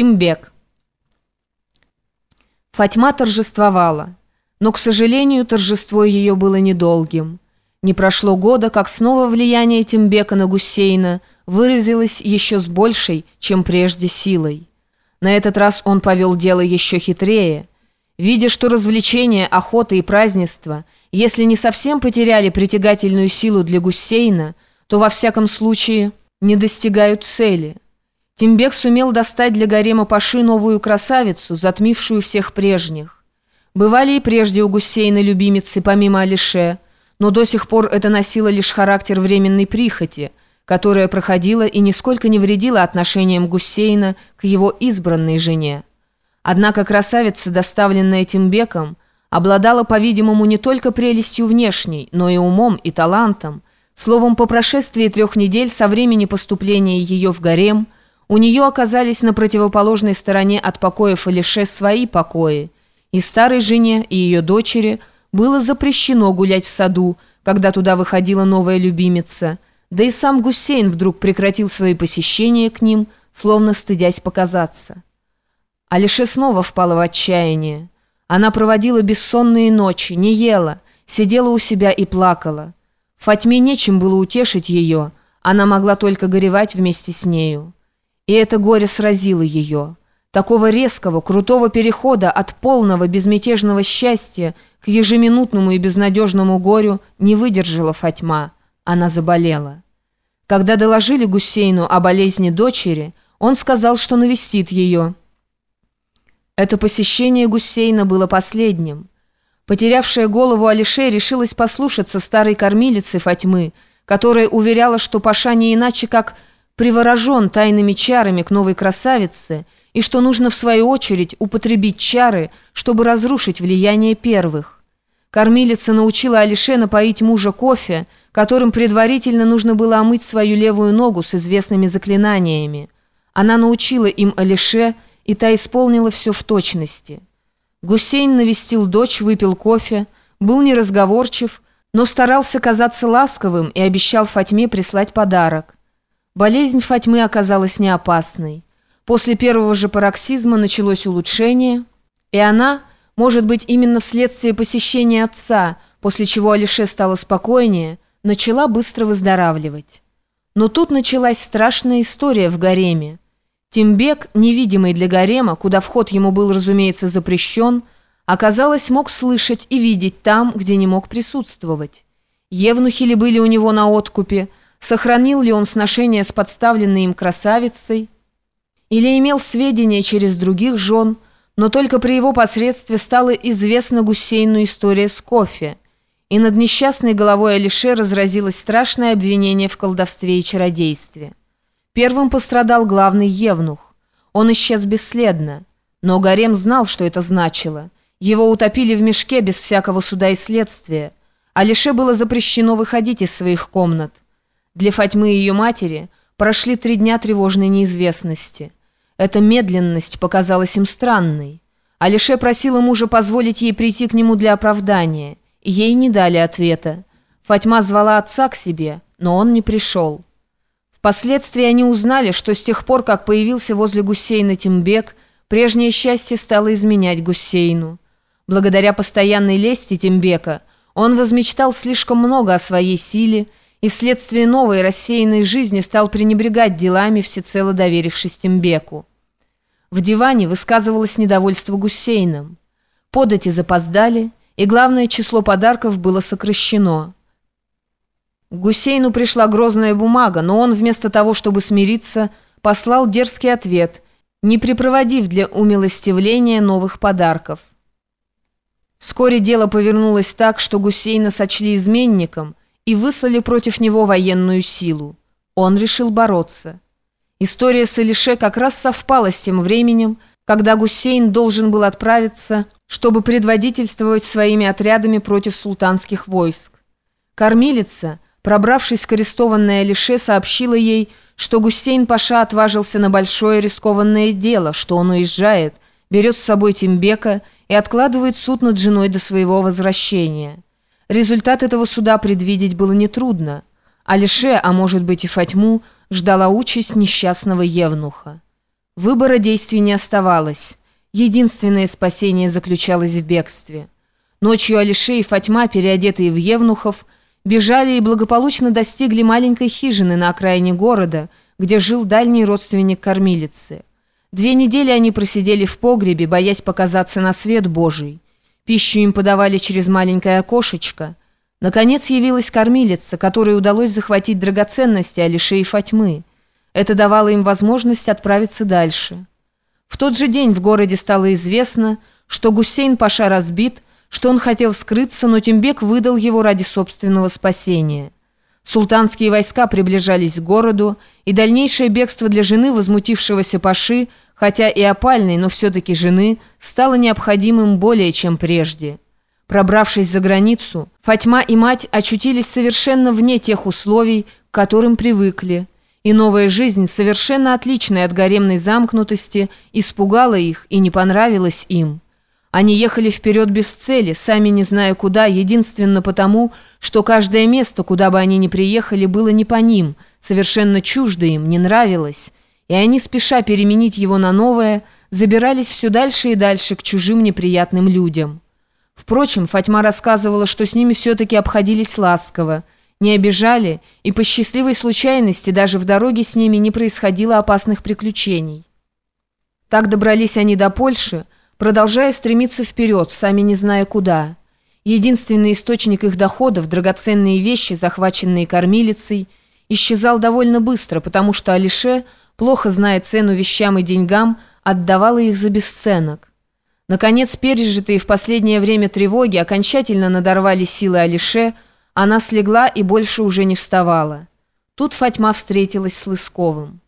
Тимбек. Фатьма торжествовала, но, к сожалению, торжество ее было недолгим. Не прошло года, как снова влияние Тимбека на Гусейна выразилось еще с большей, чем прежде, силой. На этот раз он повел дело еще хитрее. Видя, что развлечения, охота и празднества, если не совсем потеряли притягательную силу для Гусейна, то во всяком случае не достигают цели – Тимбек сумел достать для гарема Паши новую красавицу, затмившую всех прежних. Бывали и прежде у Гусейна любимицы, помимо Алише, но до сих пор это носило лишь характер временной прихоти, которая проходила и нисколько не вредила отношениям Гусейна к его избранной жене. Однако красавица, доставленная Тимбеком, обладала, по-видимому, не только прелестью внешней, но и умом и талантом. Словом, по прошествии трех недель со времени поступления ее в гарем – у нее оказались на противоположной стороне от покоев Алише свои покои, и старой жене и ее дочери было запрещено гулять в саду, когда туда выходила новая любимица, да и сам Гусейн вдруг прекратил свои посещения к ним, словно стыдясь показаться. Алише снова впала в отчаяние. Она проводила бессонные ночи, не ела, сидела у себя и плакала. Фатьме нечем было утешить ее, она могла только горевать вместе с нею. И это горе сразило ее. Такого резкого, крутого перехода от полного безмятежного счастья к ежеминутному и безнадежному горю не выдержала Фатьма. Она заболела. Когда доложили Гусейну о болезни дочери, он сказал, что навестит ее. Это посещение Гусейна было последним. Потерявшая голову Алише решилась послушаться старой кормилицы Фатьмы, которая уверяла, что Паша не иначе как приворожен тайными чарами к новой красавице и что нужно в свою очередь употребить чары, чтобы разрушить влияние первых. Кормилица научила Алише напоить мужа кофе, которым предварительно нужно было омыть свою левую ногу с известными заклинаниями. Она научила им Алише, и та исполнила все в точности. Гусейн навестил дочь, выпил кофе, был неразговорчив, но старался казаться ласковым и обещал Фатьме прислать подарок. Болезнь Фатьмы оказалась не опасной. После первого же пароксизма началось улучшение, и она, может быть, именно вследствие посещения отца, после чего Алише стало спокойнее, начала быстро выздоравливать. Но тут началась страшная история в гареме. Тимбек, невидимый для гарема, куда вход ему был, разумеется, запрещен, оказалось, мог слышать и видеть там, где не мог присутствовать. Евнухи ли были у него на откупе – сохранил ли он сношение с подставленной им красавицей, или имел сведения через других жен, но только при его посредстве стала известна Гусейну история с кофе, и над несчастной головой Алише разразилось страшное обвинение в колдовстве и чародействе. Первым пострадал главный евнух. Он исчез бесследно, но Гарем знал, что это значило. Его утопили в мешке без всякого суда и следствия. Алише было запрещено выходить из своих комнат. Для Фатьмы и ее матери прошли три дня тревожной неизвестности. Эта медленность показалась им странной. Алише просила мужа позволить ей прийти к нему для оправдания. Ей не дали ответа. Фатьма звала отца к себе, но он не пришел. Впоследствии они узнали, что с тех пор, как появился возле Гусейна Тимбек, прежнее счастье стало изменять Гусейну. Благодаря постоянной лести Тимбека он возмечтал слишком много о своей силе и вследствие новой рассеянной жизни стал пренебрегать делами, всецело доверившись Тимбеку. В диване высказывалось недовольство Гусейном. Подати запоздали, и главное число подарков было сокращено. Гусейну пришла грозная бумага, но он вместо того, чтобы смириться, послал дерзкий ответ, не припроводив для умилостивления новых подарков. Вскоре дело повернулось так, что Гусейна сочли изменником – и выслали против него военную силу. Он решил бороться. История с Алише как раз совпала с тем временем, когда Гусейн должен был отправиться, чтобы предводительствовать своими отрядами против султанских войск. Кормилица, пробравшись к арестованной Алише, сообщила ей, что Гусейн Паша отважился на большое рискованное дело, что он уезжает, берет с собой Тимбека и откладывает суд над женой до своего возвращения. Результат этого суда предвидеть было нетрудно. Алише, а может быть и Фатьму, ждала участь несчастного Евнуха. Выбора действий не оставалось. Единственное спасение заключалось в бегстве. Ночью Алише и Фатьма, переодетые в евнухов, бежали и благополучно достигли маленькой хижины на окраине города, где жил дальний родственник кормилицы. Две недели они просидели в погребе, боясь показаться на свет Божий. Пищу им подавали через маленькое окошечко. Наконец явилась кормилица, которой удалось захватить драгоценности Алише и Фатьмы. Это давало им возможность отправиться дальше. В тот же день в городе стало известно, что Гусейн Паша разбит, что он хотел скрыться, но Тимбек выдал его ради собственного спасения. Султанские войска приближались к городу, и дальнейшее бегство для жены возмутившегося Паши, хотя и опальной, но все-таки жены, стало необходимым более чем прежде. Пробравшись за границу, Фатьма и мать очутились совершенно вне тех условий, к которым привыкли, и новая жизнь, совершенно отличная от гаремной замкнутости, испугала их и не понравилась им. Они ехали вперед без цели, сами не зная куда, единственно потому, что каждое место, куда бы они ни приехали, было не по ним, совершенно чуждо им, не нравилось. И они, спеша переменить его на новое, забирались все дальше и дальше к чужим неприятным людям. Впрочем, Фатьма рассказывала, что с ними все-таки обходились ласково, не обижали, и по счастливой случайности даже в дороге с ними не происходило опасных приключений. Так добрались они до Польши, продолжая стремиться вперед, сами не зная куда. Единственный источник их доходов, драгоценные вещи, захваченные кормилицей, исчезал довольно быстро, потому что Алише, плохо зная цену вещам и деньгам, отдавала их за бесценок. Наконец, пережитые в последнее время тревоги окончательно надорвали силы Алише, она слегла и больше уже не вставала. Тут Фатьма встретилась с Лысковым.